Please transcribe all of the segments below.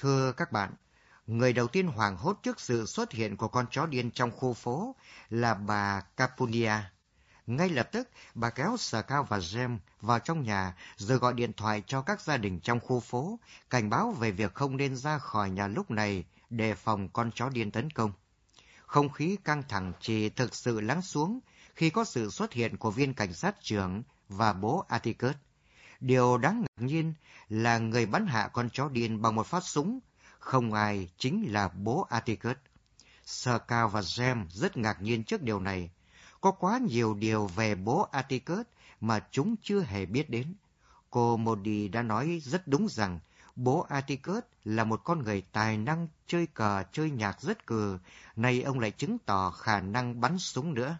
Thưa các bạn, người đầu tiên hoảng hốt trước sự xuất hiện của con chó điên trong khu phố là bà Capunia. Ngay lập tức, bà kéo Sir Cao và Jem vào trong nhà rồi gọi điện thoại cho các gia đình trong khu phố, cảnh báo về việc không nên ra khỏi nhà lúc này đề phòng con chó điên tấn công. Không khí căng thẳng chỉ thực sự lắng xuống khi có sự xuất hiện của viên cảnh sát trưởng và bố Atticus. Điều đáng ngạc nhiên là người bắn hạ con chó điên bằng một phát súng, không ai chính là bố Atticus. Sir Cao và Jem rất ngạc nhiên trước điều này. Có quá nhiều điều về bố Atticus mà chúng chưa hề biết đến. Cô Modi đã nói rất đúng rằng bố Atticus là một con người tài năng chơi cờ, chơi nhạc rất cừ. Nay ông lại chứng tỏ khả năng bắn súng nữa.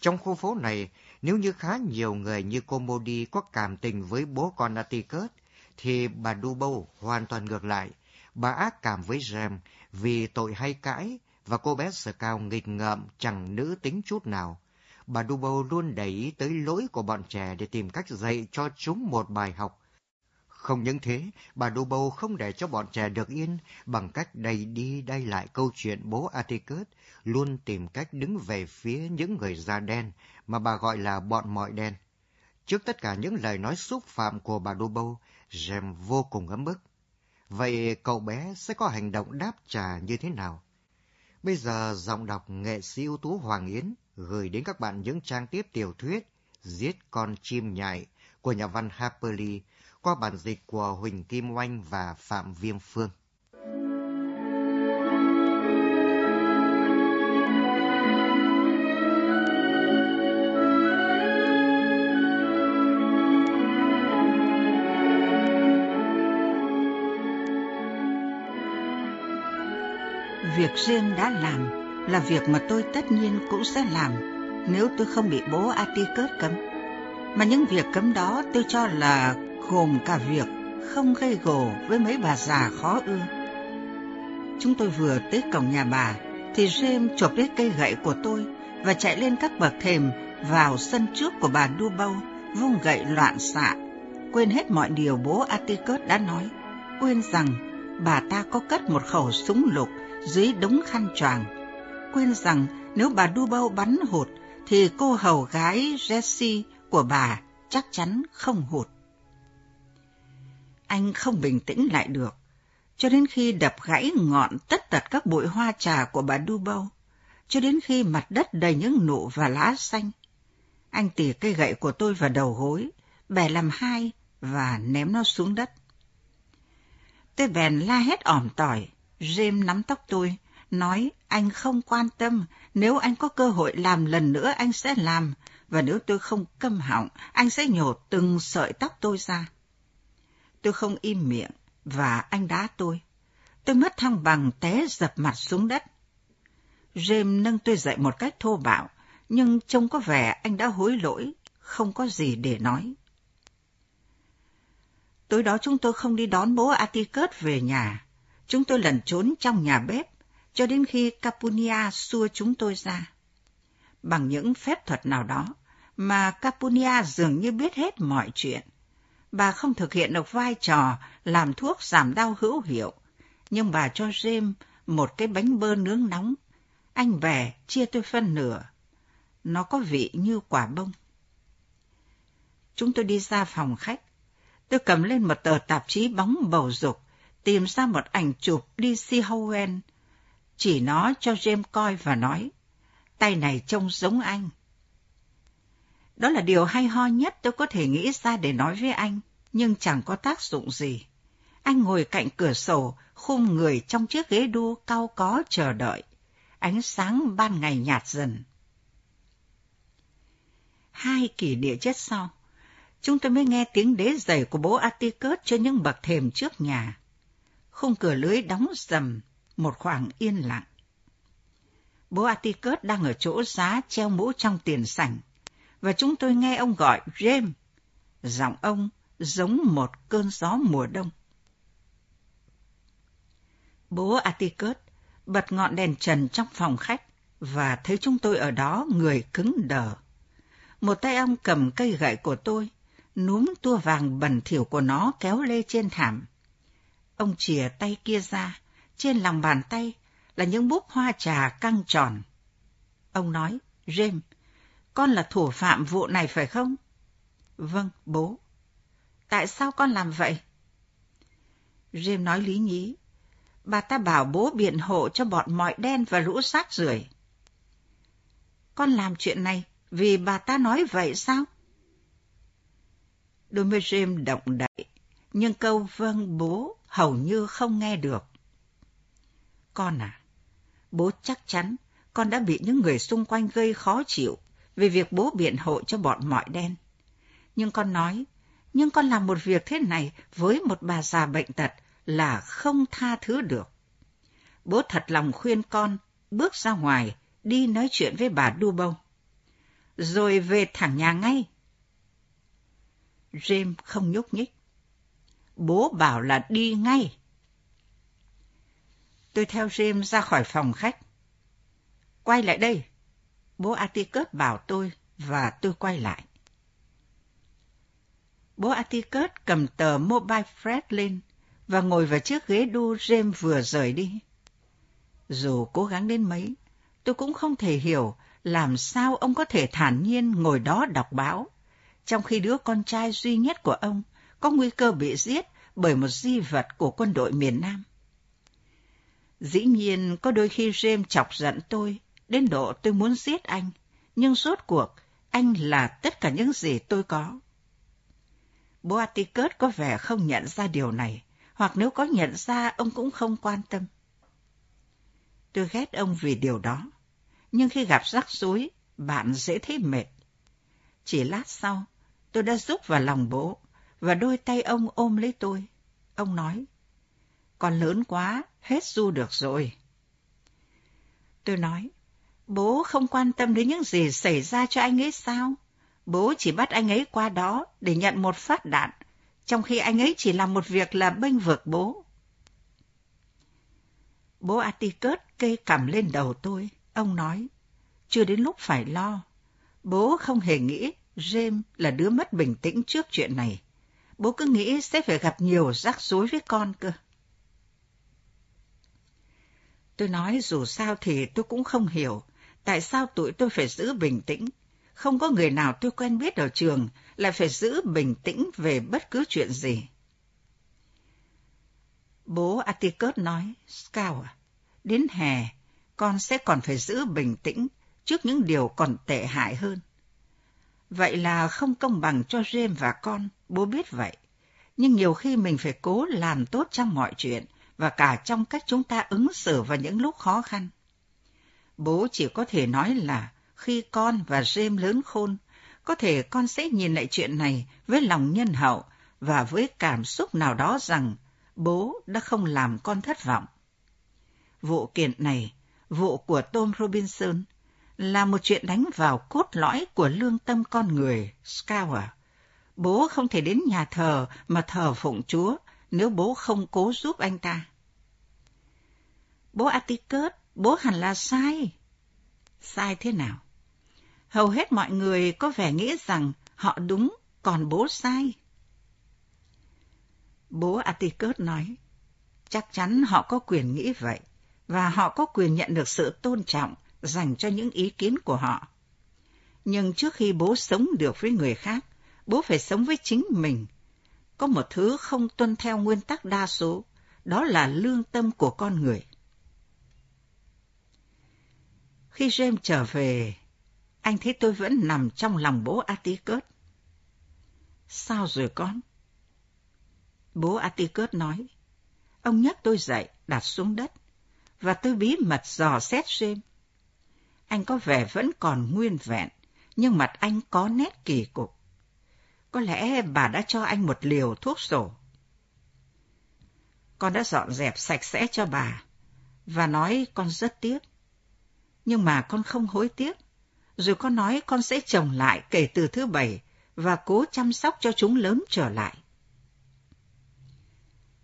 Trong khu phố này, nếu như khá nhiều người như cô Modi có cảm tình với bố con Atticus, thì bà Dubow hoàn toàn ngược lại. Bà ác cảm với Jem vì tội hay cãi và cô bé sở cao nghịch ngợm chẳng nữ tính chút nào. Bà Dubow luôn để ý tới lỗi của bọn trẻ để tìm cách dạy cho chúng một bài học. Không những thế, bà Dubo không để cho bọn trẻ được yên bằng cách đầy đi đay lại câu chuyện bố Atticus, luôn tìm cách đứng về phía những người da đen mà bà gọi là bọn mọi đen. Trước tất cả những lời nói xúc phạm của bà Dubo, Jem vô cùng ấm ức. Vậy cậu bé sẽ có hành động đáp trả như thế nào? Bây giờ giọng đọc nghệ sĩ ưu tú Hoàng Yến gửi đến các bạn những trang tiếp tiểu thuyết Giết con chim nhại của nhà văn Harper Lee qua bản dịch của Huỳnh Kim Oanh và Phạm Viêm Phương. Việc riêng đã làm là việc mà tôi tất nhiên cũng sẽ làm nếu tôi không bị bố Atticus cấm. Mà những việc cấm đó tôi cho là gồm cả việc không gây gổ với mấy bà già khó ưa. Chúng tôi vừa tới cổng nhà bà thì James chộp lấy cây gậy của tôi và chạy lên các bậc thềm vào sân trước của bà Dubau vung gậy loạn xạ, quên hết mọi điều bố Atticus đã nói, quên rằng bà ta có cất một khẩu súng lục dưới đống khăn choàng, quên rằng nếu bà Dubau bắn hụt thì cô hầu gái Jessie của bà chắc chắn không hụt anh không bình tĩnh lại được, cho đến khi đập gãy ngọn tất tật các bụi hoa trà của bà Dubâu, cho đến khi mặt đất đầy những nụ và lá xanh. Anh tỉa cây gậy của tôi vào đầu gối, bẻ làm hai và ném nó xuống đất. Tôi bèn la hét ỏm tỏi, James nắm tóc tôi, nói anh không quan tâm, nếu anh có cơ hội làm lần nữa anh sẽ làm, và nếu tôi không câm họng, anh sẽ nhổ từng sợi tóc tôi ra. Tôi không im miệng và anh đá tôi. Tôi mất thăng bằng té dập mặt xuống đất. James nâng tôi dậy một cách thô bạo, nhưng trông có vẻ anh đã hối lỗi, không có gì để nói. Tối đó chúng tôi không đi đón bố Atticus về nhà. Chúng tôi lẩn trốn trong nhà bếp, cho đến khi Capunia xua chúng tôi ra. Bằng những phép thuật nào đó, mà Capunia dường như biết hết mọi chuyện bà không thực hiện được vai trò làm thuốc giảm đau hữu hiệu, nhưng bà cho James một cái bánh bơ nướng nóng. Anh về chia tôi phân nửa. Nó có vị như quả bông. Chúng tôi đi ra phòng khách. Tôi cầm lên một tờ tạp chí bóng bầu dục, tìm ra một ảnh chụp D.C. Howen, chỉ nó cho James coi và nói, tay này trông giống anh. Đó là điều hay ho nhất tôi có thể nghĩ ra để nói với anh, nhưng chẳng có tác dụng gì. Anh ngồi cạnh cửa sổ, khum người trong chiếc ghế đu cao có chờ đợi. Ánh sáng ban ngày nhạt dần. Hai kỷ địa chết sau, chúng tôi mới nghe tiếng đế giày của bố Atticus trên những bậc thềm trước nhà. Khung cửa lưới đóng rầm, một khoảng yên lặng. Bố Atticus đang ở chỗ giá treo mũ trong tiền sảnh và chúng tôi nghe ông gọi James. Giọng ông giống một cơn gió mùa đông. Bố Atticus bật ngọn đèn trần trong phòng khách và thấy chúng tôi ở đó người cứng đờ. Một tay ông cầm cây gậy của tôi, núm tua vàng bẩn thỉu của nó kéo lê trên thảm. Ông chìa tay kia ra, trên lòng bàn tay là những búp hoa trà căng tròn. Ông nói, James, con là thủ phạm vụ này phải không? Vâng, bố. Tại sao con làm vậy? James nói lý nhí. Bà ta bảo bố biện hộ cho bọn mọi đen và lũ rác rưởi. Con làm chuyện này vì bà ta nói vậy sao? Đôi môi James động đậy, nhưng câu vâng bố hầu như không nghe được. Con à, bố chắc chắn con đã bị những người xung quanh gây khó chịu về việc bố biện hộ cho bọn mọi đen. Nhưng con nói, nhưng con làm một việc thế này với một bà già bệnh tật là không tha thứ được. Bố thật lòng khuyên con bước ra ngoài đi nói chuyện với bà Dubow. Rồi về thẳng nhà ngay. James không nhúc nhích. Bố bảo là đi ngay. Tôi theo James ra khỏi phòng khách. Quay lại đây. Bố Atticus bảo tôi và tôi quay lại. Bố Atticus cầm tờ Mobile Fred lên và ngồi vào chiếc ghế đu James vừa rời đi. Dù cố gắng đến mấy, tôi cũng không thể hiểu làm sao ông có thể thản nhiên ngồi đó đọc báo, trong khi đứa con trai duy nhất của ông có nguy cơ bị giết bởi một di vật của quân đội miền Nam. Dĩ nhiên, có đôi khi James chọc giận tôi, đến độ tôi muốn giết anh, nhưng suốt cuộc, anh là tất cả những gì tôi có. Boaticus có vẻ không nhận ra điều này, hoặc nếu có nhận ra, ông cũng không quan tâm. Tôi ghét ông vì điều đó, nhưng khi gặp rắc rối, bạn dễ thấy mệt. Chỉ lát sau, tôi đã giúp vào lòng bố, và đôi tay ông ôm lấy tôi. Ông nói, con lớn quá, hết du được rồi. Tôi nói, bố không quan tâm đến những gì xảy ra cho anh ấy sao? Bố chỉ bắt anh ấy qua đó để nhận một phát đạn, trong khi anh ấy chỉ làm một việc là bênh vực bố. Bố Atticus cây cằm lên đầu tôi. Ông nói, chưa đến lúc phải lo. Bố không hề nghĩ James là đứa mất bình tĩnh trước chuyện này. Bố cứ nghĩ sẽ phải gặp nhiều rắc rối với con cơ. Tôi nói dù sao thì tôi cũng không hiểu tại sao tụi tôi phải giữ bình tĩnh. Không có người nào tôi quen biết ở trường lại phải giữ bình tĩnh về bất cứ chuyện gì. Bố Atticus nói, Scout à, đến hè, con sẽ còn phải giữ bình tĩnh trước những điều còn tệ hại hơn. Vậy là không công bằng cho James và con, bố biết vậy. Nhưng nhiều khi mình phải cố làm tốt trong mọi chuyện và cả trong cách chúng ta ứng xử vào những lúc khó khăn. Bố chỉ có thể nói là khi con và James lớn khôn, có thể con sẽ nhìn lại chuyện này với lòng nhân hậu và với cảm xúc nào đó rằng bố đã không làm con thất vọng. Vụ kiện này, vụ của Tom Robinson, là một chuyện đánh vào cốt lõi của lương tâm con người, Scour. Bố không thể đến nhà thờ mà thờ phụng Chúa nếu bố không cố giúp anh ta. Bố Atticus, bố hẳn là sai. Sai thế nào? Hầu hết mọi người có vẻ nghĩ rằng họ đúng, còn bố sai. Bố Atticus nói, chắc chắn họ có quyền nghĩ vậy, và họ có quyền nhận được sự tôn trọng dành cho những ý kiến của họ. Nhưng trước khi bố sống được với người khác, bố phải sống với chính mình. Có một thứ không tuân theo nguyên tắc đa số, đó là lương tâm của con người. Khi James trở về, anh thấy tôi vẫn nằm trong lòng bố Atticus. Sao rồi con? Bố Atticus nói. Ông nhấc tôi dậy, đặt xuống đất, và tôi bí mật dò xét James. Anh có vẻ vẫn còn nguyên vẹn, nhưng mặt anh có nét kỳ cục. Có lẽ bà đã cho anh một liều thuốc sổ. Con đã dọn dẹp sạch sẽ cho bà, và nói con rất tiếc. Nhưng mà con không hối tiếc. Rồi con nói con sẽ trồng lại kể từ thứ bảy và cố chăm sóc cho chúng lớn trở lại.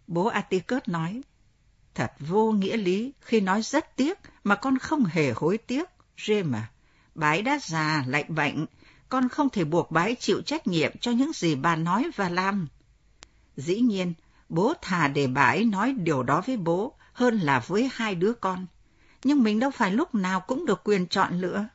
Bố Atikert nói, thật vô nghĩa lý khi nói rất tiếc mà con không hề hối tiếc, James à. Bái đã già, lại bệnh, con không thể buộc bái chịu trách nhiệm cho những gì bà nói và làm. Dĩ nhiên, Bố thà để bái nói điều đó với bố hơn là với hai đứa con. Nhưng mình đâu phải lúc nào cũng được quyền chọn lựa.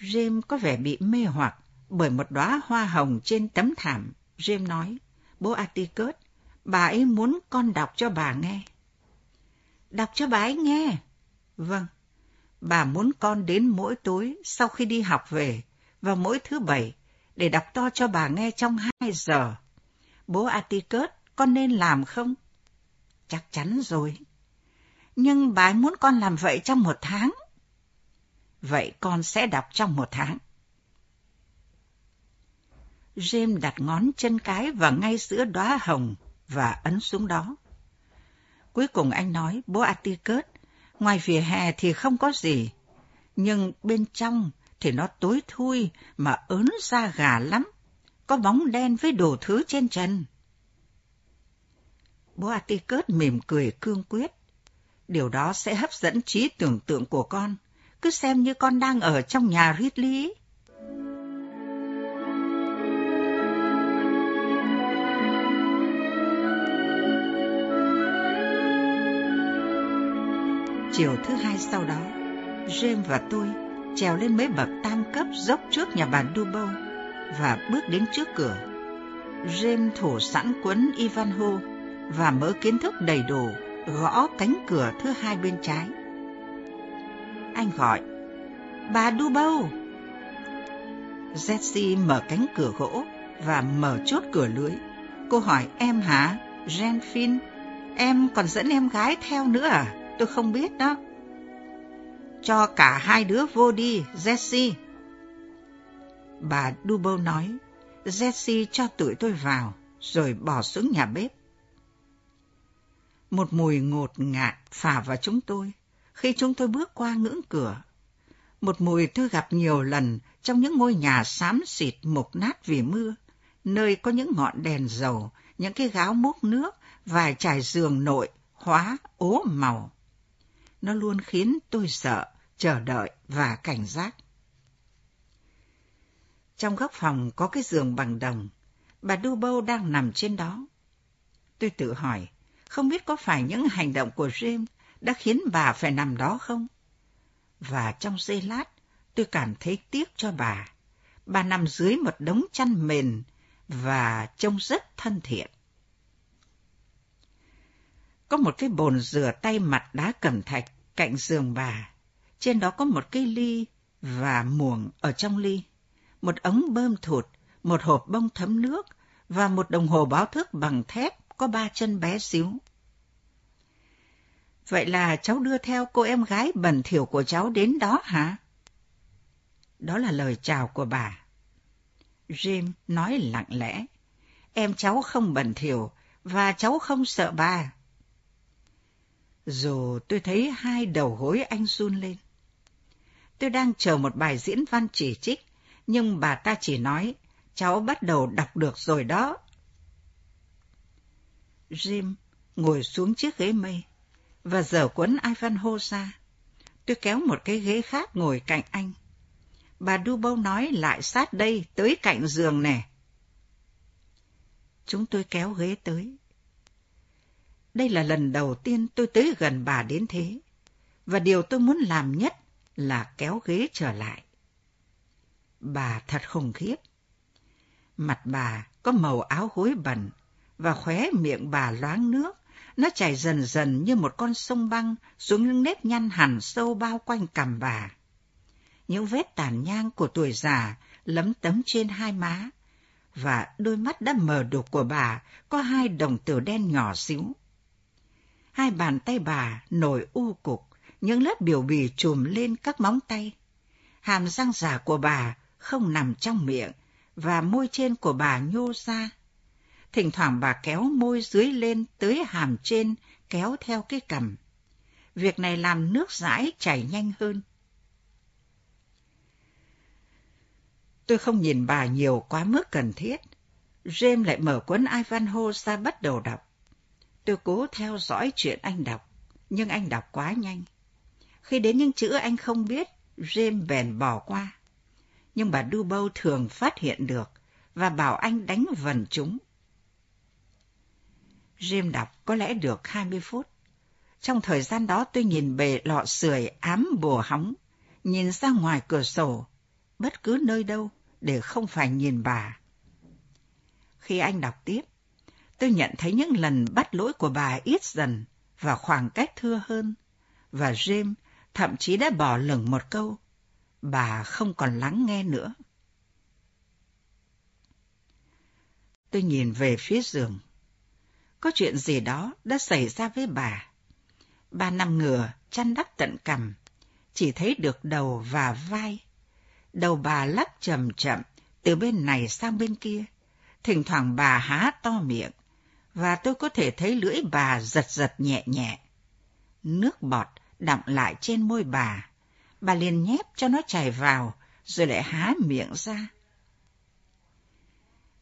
James có vẻ bị mê hoặc bởi một đóa hoa hồng trên tấm thảm. James nói, bố Atticus, bà ấy muốn con đọc cho bà nghe. Đọc cho bà ấy nghe? Vâng. Bà muốn con đến mỗi tối sau khi đi học về, và mỗi thứ bảy, để đọc to cho bà nghe trong hai giờ. Bố Atticus, con nên làm không? Chắc chắn rồi. Nhưng bà ấy muốn con làm vậy trong một tháng. Vậy con sẽ đọc trong một tháng. James đặt ngón chân cái vào ngay giữa đóa hồng và ấn xuống đó. Cuối cùng anh nói, bố Atticus, ngoài vỉa hè thì không có gì, nhưng bên trong thì nó tối thui mà ớn da gà lắm, có bóng đen với đồ thứ trên trần. Bố Atticus mỉm cười cương quyết. Điều đó sẽ hấp dẫn trí tưởng tượng của con. Cứ xem như con đang ở trong nhà Ridley. Chiều thứ hai sau đó, James và tôi trèo lên mấy bậc tam cấp dốc trước nhà bà Dubow và bước đến trước cửa. James thủ sẵn cuốn Ivanhoe và mớ kiến thức đầy đủ gõ cánh cửa thứ hai bên trái. Anh gọi, bà Dubow. Jessie mở cánh cửa gỗ và mở chốt cửa lưới. Cô hỏi em hả, Renfin? Em còn dẫn em gái theo nữa à? Tôi không biết đó. Cho cả hai đứa vô đi, Jessie. Bà Dubow nói, Jessie cho tụi tôi vào, rồi bỏ xuống nhà bếp. Một mùi ngột ngạt phả vào chúng tôi khi chúng tôi bước qua ngưỡng cửa. Một mùi tôi gặp nhiều lần trong những ngôi nhà xám xịt mục nát vì mưa, nơi có những ngọn đèn dầu, những cái gáo múc nước, vài trải giường nội, hóa, ố màu. Nó luôn khiến tôi sợ, chờ đợi và cảnh giác. Trong góc phòng có cái giường bằng đồng, bà Du Bâu đang nằm trên đó. Tôi tự hỏi, không biết có phải những hành động của James đã khiến bà phải nằm đó không? Và trong giây lát, tôi cảm thấy tiếc cho bà. Bà nằm dưới một đống chăn mền và trông rất thân thiện. Có một cái bồn rửa tay mặt đá cẩm thạch cạnh giường bà. Trên đó có một cây ly và muỗng ở trong ly, một ống bơm thụt, một hộp bông thấm nước và một đồng hồ báo thức bằng thép có ba chân bé xíu. Vậy là cháu đưa theo cô em gái bẩn thỉu của cháu đến đó hả? Đó là lời chào của bà. Jim nói lặng lẽ. Em cháu không bẩn thỉu và cháu không sợ bà. Dù tôi thấy hai đầu gối anh run lên. Tôi đang chờ một bài diễn văn chỉ trích, nhưng bà ta chỉ nói, cháu bắt đầu đọc được rồi đó. Jim ngồi xuống chiếc ghế mây và dở cuốn Ivanhoe ra. Tôi kéo một cái ghế khác ngồi cạnh anh. Bà Dubow nói lại sát đây, tới cạnh giường nè. Chúng tôi kéo ghế tới. Đây là lần đầu tiên tôi tới gần bà đến thế, và điều tôi muốn làm nhất là kéo ghế trở lại. Bà thật khủng khiếp. Mặt bà có màu áo hối bẩn, và khóe miệng bà loáng nước, nó chảy dần dần như một con sông băng xuống những nếp nhăn hẳn sâu bao quanh cằm bà. Những vết tàn nhang của tuổi già lấm tấm trên hai má, và đôi mắt đã mờ đục của bà có hai đồng tử đen nhỏ xíu. Hai bàn tay bà nổi u cục, những lớp biểu bì trùm lên các móng tay. Hàm răng giả của bà không nằm trong miệng, và môi trên của bà nhô ra Thỉnh thoảng bà kéo môi dưới lên tới hàm trên, kéo theo cái cằm. Việc này làm nước dãi chảy nhanh hơn. Tôi không nhìn bà nhiều quá mức cần thiết. James lại mở cuốn Ivanhoe ra bắt đầu đọc. Tôi cố theo dõi chuyện anh đọc, nhưng anh đọc quá nhanh. Khi đến những chữ anh không biết, James bèn bỏ qua. Nhưng bà Dubow thường phát hiện được và bảo anh đánh vần chúng. Jim đọc có lẽ được 20 phút. Trong thời gian đó tôi nhìn bề lọ sưởi ám bùa hóng, nhìn ra ngoài cửa sổ, bất cứ nơi đâu để không phải nhìn bà. Khi anh đọc tiếp, tôi nhận thấy những lần bắt lỗi của bà ít dần và khoảng cách thưa hơn, và James thậm chí đã bỏ lửng một câu. Bà không còn lắng nghe nữa. Tôi nhìn về phía giường. Có chuyện gì đó đã xảy ra với bà. Bà nằm ngửa, chăn đắp tận cằm, chỉ thấy được đầu và vai. Đầu bà lắc chậm chậm từ bên này sang bên kia. Thỉnh thoảng bà há to miệng, và tôi có thể thấy lưỡi bà giật giật nhẹ nhẹ. Nước bọt đọng lại trên môi bà. Bà liền nhép cho nó chảy vào, rồi lại há miệng ra.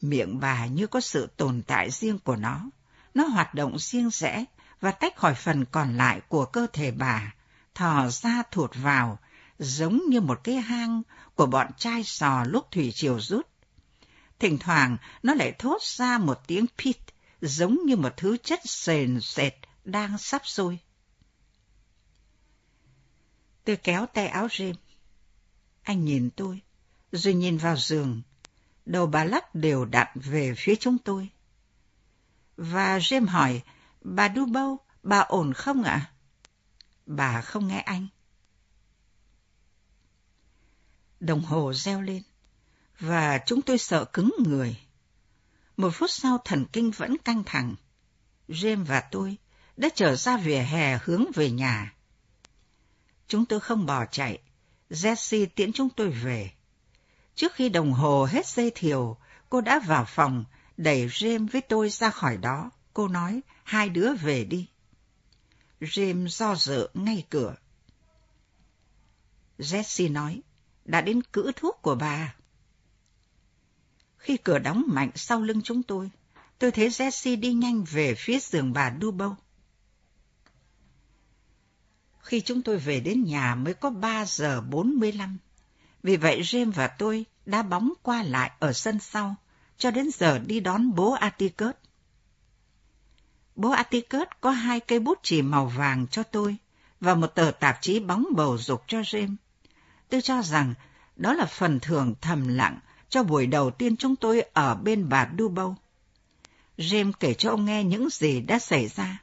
Miệng bà như có sự tồn tại riêng của nó. Nó hoạt động riêng rẽ và tách khỏi phần còn lại của cơ thể bà, thò ra thụt vào, giống như một cái hang của bọn trai sò lúc thủy triều rút. Thỉnh thoảng nó lại thốt ra một tiếng pit, giống như một thứ chất sền sệt đang sắp sôi. Tôi kéo tay áo rêm. Anh nhìn tôi, rồi nhìn vào giường. Đầu bà lắc đều đặn về phía chúng tôi. Và James hỏi, bà Dubow, bà ổn không ạ? Bà không nghe anh. Đồng hồ reo lên, và chúng tôi sợ cứng người. Một phút sau thần kinh vẫn căng thẳng. James và tôi đã trở ra vỉa hè hướng về nhà. Chúng tôi không bỏ chạy. Jessie tiễn chúng tôi về. Trước khi đồng hồ hết dây thiều, cô đã vào phòng, đẩy James với tôi ra khỏi đó. Cô nói, hai đứa về đi. James do dự ngay cửa. Jessie nói, đã đến cữ thuốc của bà. Khi cửa đóng mạnh sau lưng chúng tôi, tôi thấy Jessie đi nhanh về phía giường bà Dubow. Khi chúng tôi về đến nhà mới có 3 giờ 45. Vì vậy James và tôi đã bóng qua lại ở sân sau, cho đến giờ đi đón bố Atticus. Bố Atticus có hai cây bút chì màu vàng cho tôi và một tờ tạp chí bóng bầu dục cho James. Tôi cho rằng đó là phần thưởng thầm lặng cho buổi đầu tiên chúng tôi ở bên bà Dubâu. James kể cho ông nghe những gì đã xảy ra.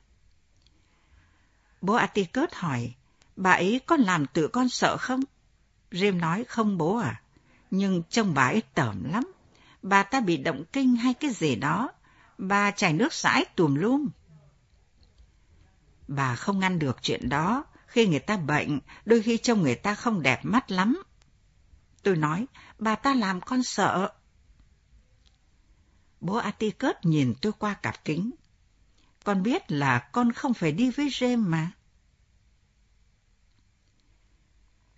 Bố Atticus hỏi, bà ấy có làm tự con sợ không? James nói, không bố à, nhưng trông bà ấy tởm lắm. Bà ta bị động kinh hay cái gì đó, bà chảy nước sãi tùm lum. Bà không ngăn được chuyện đó, khi người ta bệnh, đôi khi trông người ta không đẹp mắt lắm. Tôi nói, bà ta làm con sợ. Bố Atticus nhìn tôi qua cặp kính. Con biết là con không phải đi với James mà.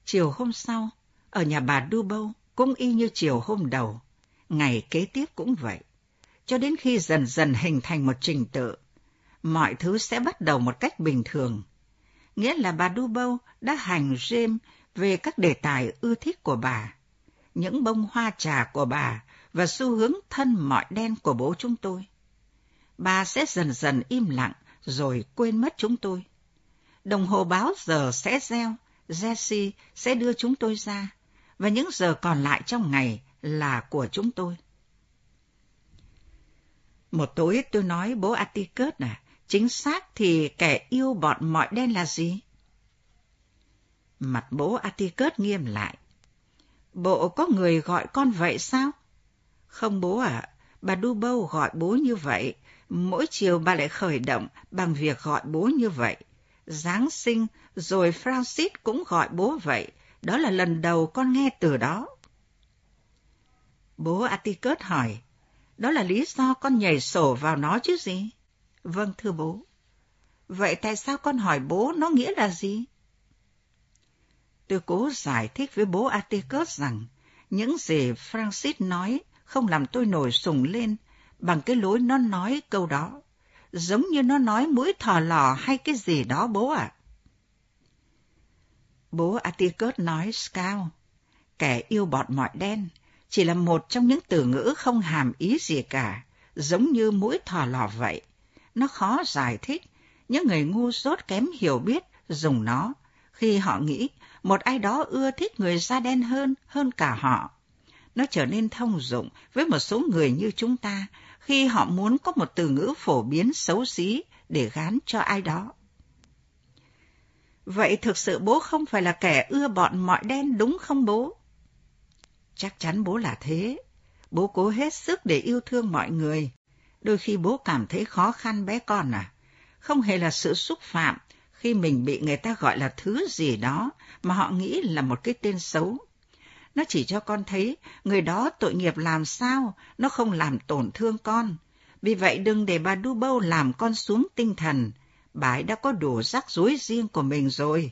Chiều hôm sau, ở nhà bà Dubow cũng y như chiều hôm đầu, ngày kế tiếp cũng vậy. Cho đến khi dần dần hình thành một trình tự, mọi thứ sẽ bắt đầu một cách bình thường. Nghĩa là bà Dubow đã hành James về các đề tài ưa thích của bà, những bông hoa trà của bà và xu hướng thân mọi đen của bố chúng tôi bà sẽ dần dần im lặng rồi quên mất chúng tôi. Đồng hồ báo giờ sẽ reo, Jesse sẽ đưa chúng tôi ra, và những giờ còn lại trong ngày là của chúng tôi. Một tối tôi nói bố Atticus à, chính xác thì kẻ yêu bọn mọi đen là gì? Mặt bố Atticus nghiêm lại. Bộ có người gọi con vậy sao? Không bố ạ, à, bà Dubow gọi bố như vậy, Mỗi chiều bà lại khởi động bằng việc gọi bố như vậy. Giáng sinh, rồi Francis cũng gọi bố vậy. Đó là lần đầu con nghe từ đó. Bố Atticus hỏi, đó là lý do con nhảy sổ vào nó chứ gì? Vâng thưa bố. Vậy tại sao con hỏi bố nó nghĩa là gì? Tôi cố giải thích với bố Atticus rằng những gì Francis nói không làm tôi nổi sùng lên bằng cái lối nó nói câu đó, giống như nó nói mũi thò lò hay cái gì đó bố ạ. À. Bố Atticus nói Scout, kẻ yêu bọt mọi đen, chỉ là một trong những từ ngữ không hàm ý gì cả, giống như mũi thò lò vậy, Nó khó giải thích. Những người ngu dốt kém hiểu biết dùng nó khi họ nghĩ một ai đó ưa thích người da đen hơn, hơn cả họ. Nó trở nên thông dụng với một số người như chúng ta khi họ muốn có một từ ngữ phổ biến xấu xí để gán cho ai đó. Vậy thực sự bố không phải là kẻ ưa bọn mọi đen đúng không bố? Chắc chắn bố là thế. Bố cố hết sức để yêu thương mọi người. Đôi khi bố cảm thấy khó khăn bé con à. Không hề là sự xúc phạm khi mình bị người ta gọi là thứ gì đó mà họ nghĩ là một cái tên xấu. Nó chỉ cho con thấy người đó tội nghiệp làm sao, nó không làm tổn thương con. Vì vậy đừng để bà Dubow làm con xuống tinh thần. Bà ấy đã có đủ rắc rối riêng của mình rồi.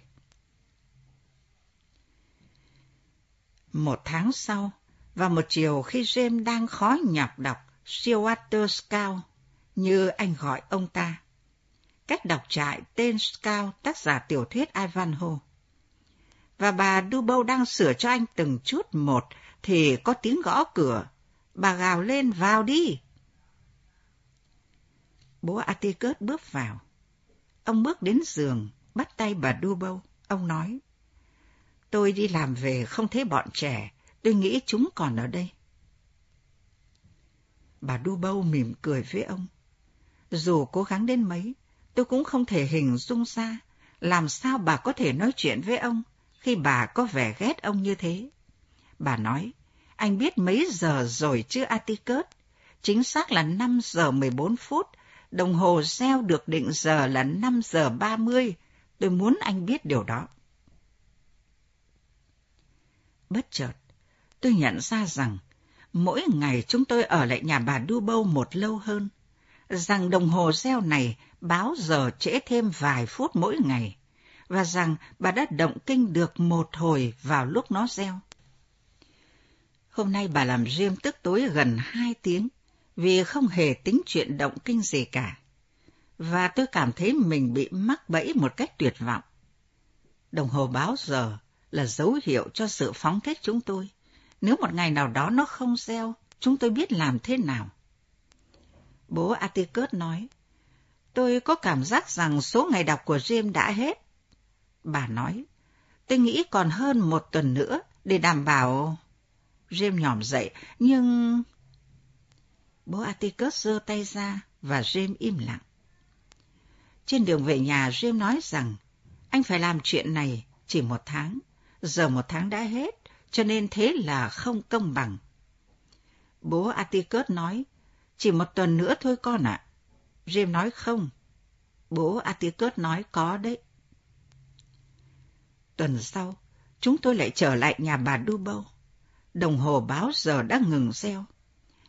Một tháng sau, vào một chiều khi James đang khó nhọc đọc Shearwater Scout, như anh gọi ông ta. Cách đọc trại tên Scout tác giả tiểu thuyết Ivanhoe. Và bà Dubow đang sửa cho anh từng chút một, thì có tiếng gõ cửa. Bà gào lên vào đi. Bố Atticus bước vào. Ông bước đến giường, bắt tay bà Dubow. Ông nói, Tôi đi làm về không thấy bọn trẻ, tôi nghĩ chúng còn ở đây. Bà Đu Bâu mỉm cười với ông. Dù cố gắng đến mấy, tôi cũng không thể hình dung ra làm sao bà có thể nói chuyện với ông khi bà có vẻ ghét ông như thế. Bà nói, anh biết mấy giờ rồi chứ Atticus? Chính xác là 5 giờ 14 phút, đồng hồ gieo được định giờ là 5 giờ 30. Tôi muốn anh biết điều đó. Bất chợt, tôi nhận ra rằng mỗi ngày chúng tôi ở lại nhà bà Du Bâu một lâu hơn, rằng đồng hồ reo này báo giờ trễ thêm vài phút mỗi ngày, và rằng bà đã động kinh được một hồi vào lúc nó reo. Hôm nay bà làm riêng tức tối gần hai tiếng, vì không hề tính chuyện động kinh gì cả. Và tôi cảm thấy mình bị mắc bẫy một cách tuyệt vọng. Đồng hồ báo giờ là dấu hiệu cho sự phóng thích chúng tôi. Nếu một ngày nào đó nó không gieo, chúng tôi biết làm thế nào. Bố Atticus nói, tôi có cảm giác rằng số ngày đọc của James đã hết. Bà nói, tôi nghĩ còn hơn một tuần nữa để đảm bảo... James nhòm dậy, nhưng... Bố Atticus giơ tay ra và James im lặng. Trên đường về nhà, James nói rằng anh phải làm chuyện này chỉ một tháng giờ một tháng đã hết, cho nên thế là không công bằng. Bố Atticus nói, chỉ một tuần nữa thôi con ạ. À. Nói không. Bố Atticus nói có đấy. Tuần sau, chúng tôi lại trở lại nhà bà Dubow. Đồng hồ báo giờ đã ngừng reo.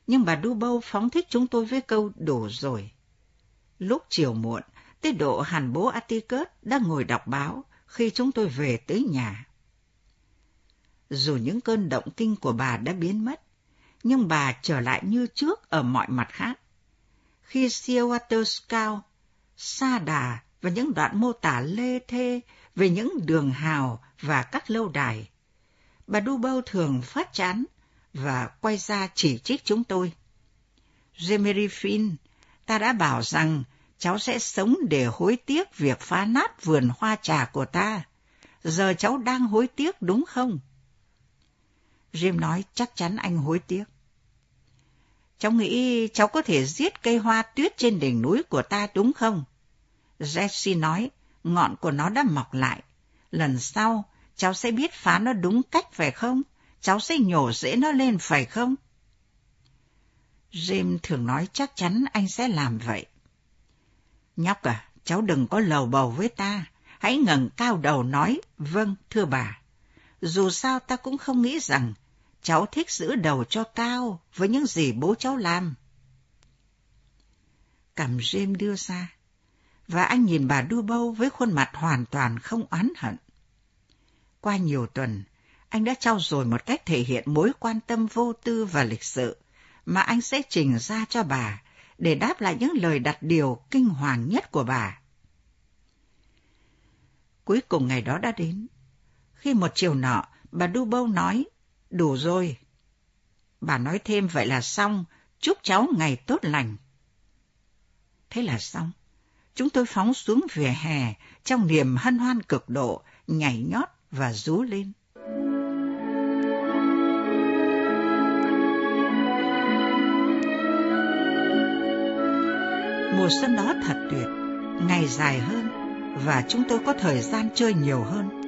Nhưng bà Dubow phóng thích chúng tôi với câu đủ rồi. Lúc chiều muộn, tới độ hẳn bố Atticus đang ngồi đọc báo khi chúng tôi về tới nhà dù những cơn động kinh của bà đã biến mất, nhưng bà trở lại như trước ở mọi mặt khác. Khi Seawater Scout, Sa Đà và những đoạn mô tả lê thê về những đường hào và các lâu đài, bà Dubow thường phát chán và quay ra chỉ trích chúng tôi. Jemery Finn, ta đã bảo rằng cháu sẽ sống để hối tiếc việc phá nát vườn hoa trà của ta. Giờ cháu đang hối tiếc đúng không? Jim nói chắc chắn anh hối tiếc. Cháu nghĩ cháu có thể giết cây hoa tuyết trên đỉnh núi của ta đúng không? Jesse nói, ngọn của nó đã mọc lại. Lần sau, cháu sẽ biết phá nó đúng cách phải không? Cháu sẽ nhổ rễ nó lên phải không? Jim thường nói chắc chắn anh sẽ làm vậy. Nhóc à, cháu đừng có lầu bầu với ta. Hãy ngẩng cao đầu nói, vâng, thưa bà. Dù sao ta cũng không nghĩ rằng cháu thích giữ đầu cho cao với những gì bố cháu làm. Cầm James đưa ra, và anh nhìn bà đu bâu với khuôn mặt hoàn toàn không oán hận. Qua nhiều tuần, anh đã trao dồi một cách thể hiện mối quan tâm vô tư và lịch sự mà anh sẽ trình ra cho bà để đáp lại những lời đặt điều kinh hoàng nhất của bà. Cuối cùng ngày đó đã đến. Khi một chiều nọ, bà Du Bâu nói Đủ rồi. Bà nói thêm vậy là xong, chúc cháu ngày tốt lành. Thế là xong. Chúng tôi phóng xuống vỉa hè trong niềm hân hoan cực độ, nhảy nhót và rú lên. Mùa xuân đó thật tuyệt, ngày dài hơn và chúng tôi có thời gian chơi nhiều hơn.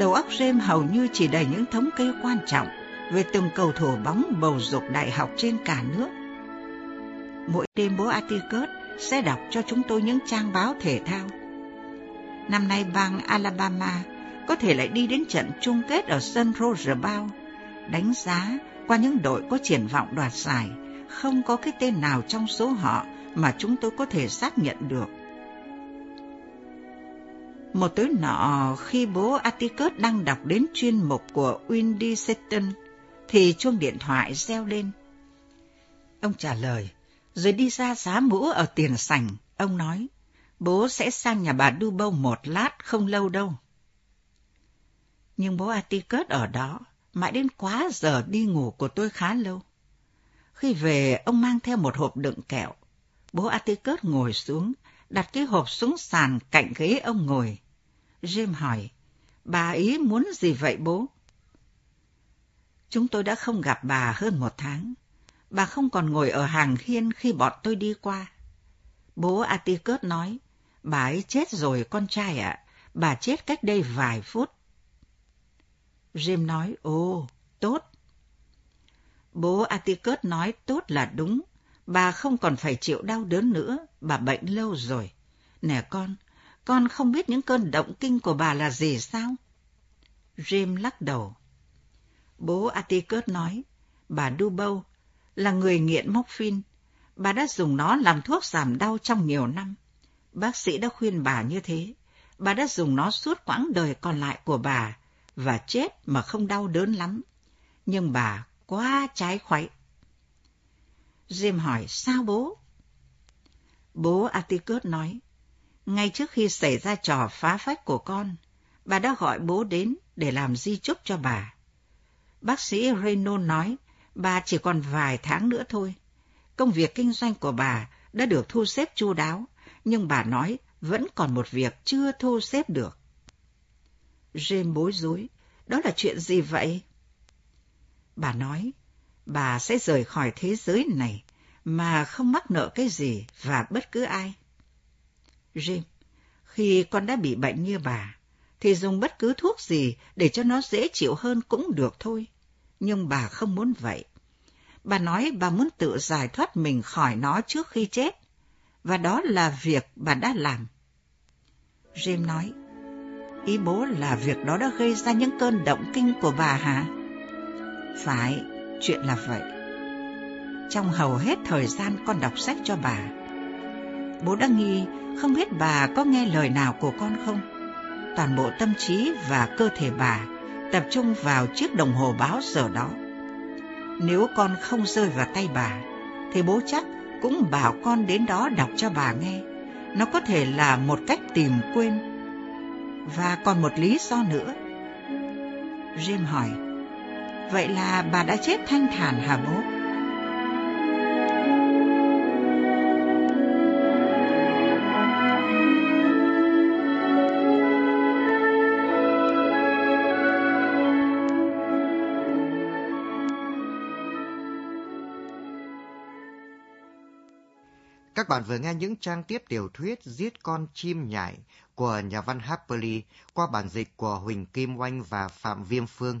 Đầu óc James hầu như chỉ đầy những thống kê quan trọng về từng cầu thủ bóng bầu dục đại học trên cả nước. Mỗi đêm bố Atticus sẽ đọc cho chúng tôi những trang báo thể thao. Năm nay bang Alabama có thể lại đi đến trận chung kết ở sân Roger Bowl, đánh giá qua những đội có triển vọng đoạt giải, không có cái tên nào trong số họ mà chúng tôi có thể xác nhận được. Một tối nọ, khi bố Atticus đang đọc đến chuyên mục của Windy Seton, thì chuông điện thoại reo lên. Ông trả lời, rồi đi ra giá mũ ở tiền sảnh, ông nói, bố sẽ sang nhà bà Dubow một lát, không lâu đâu. Nhưng bố Atticus ở đó, mãi đến quá giờ đi ngủ của tôi khá lâu. Khi về, ông mang theo một hộp đựng kẹo. Bố Atticus ngồi xuống, đặt cái hộp xuống sàn cạnh ghế ông ngồi. Jim hỏi, bà ý muốn gì vậy bố? Chúng tôi đã không gặp bà hơn một tháng. Bà không còn ngồi ở hàng hiên khi bọn tôi đi qua. Bố Atikert nói, bà ấy chết rồi con trai ạ, bà chết cách đây vài phút. Jim nói, ồ, tốt. Bố Atikert nói tốt là đúng, bà không còn phải chịu đau đớn nữa, bà bệnh lâu rồi. Nè con, con không biết những cơn động kinh của bà là gì sao? James lắc đầu. Bố Atticus nói, bà Dubow là người nghiện morphine. Bà đã dùng nó làm thuốc giảm đau trong nhiều năm. Bác sĩ đã khuyên bà như thế. Bà đã dùng nó suốt quãng đời còn lại của bà và chết mà không đau đớn lắm. Nhưng bà quá trái khoái Jim hỏi, sao bố? Bố Atticus nói, ngay trước khi xảy ra trò phá phách của con, bà đã gọi bố đến để làm di chúc cho bà. Bác sĩ Reynolds nói bà chỉ còn vài tháng nữa thôi. Công việc kinh doanh của bà đã được thu xếp chu đáo, nhưng bà nói vẫn còn một việc chưa thu xếp được. Jim bối rối, đó là chuyện gì vậy? Bà nói, bà sẽ rời khỏi thế giới này mà không mắc nợ cái gì và bất cứ ai. Jim, khi con đã bị bệnh như bà, thì dùng bất cứ thuốc gì để cho nó dễ chịu hơn cũng được thôi. Nhưng bà không muốn vậy. Bà nói bà muốn tự giải thoát mình khỏi nó trước khi chết. Và đó là việc bà đã làm. Jim nói, ý bố là việc đó đã gây ra những cơn động kinh của bà hả? Phải, chuyện là vậy. Trong hầu hết thời gian con đọc sách cho bà, bố đã nghi không biết bà có nghe lời nào của con không. Toàn bộ tâm trí và cơ thể bà tập trung vào chiếc đồng hồ báo giờ đó. Nếu con không rơi vào tay bà, thì bố chắc cũng bảo con đến đó đọc cho bà nghe. Nó có thể là một cách tìm quên. Và còn một lý do nữa. Jim hỏi, vậy là bà đã chết thanh thản hả bố? Các bạn vừa nghe những trang tiếp tiểu thuyết Giết con chim nhảy của nhà văn Harper Lee qua bản dịch của Huỳnh Kim Oanh và Phạm Viêm Phương.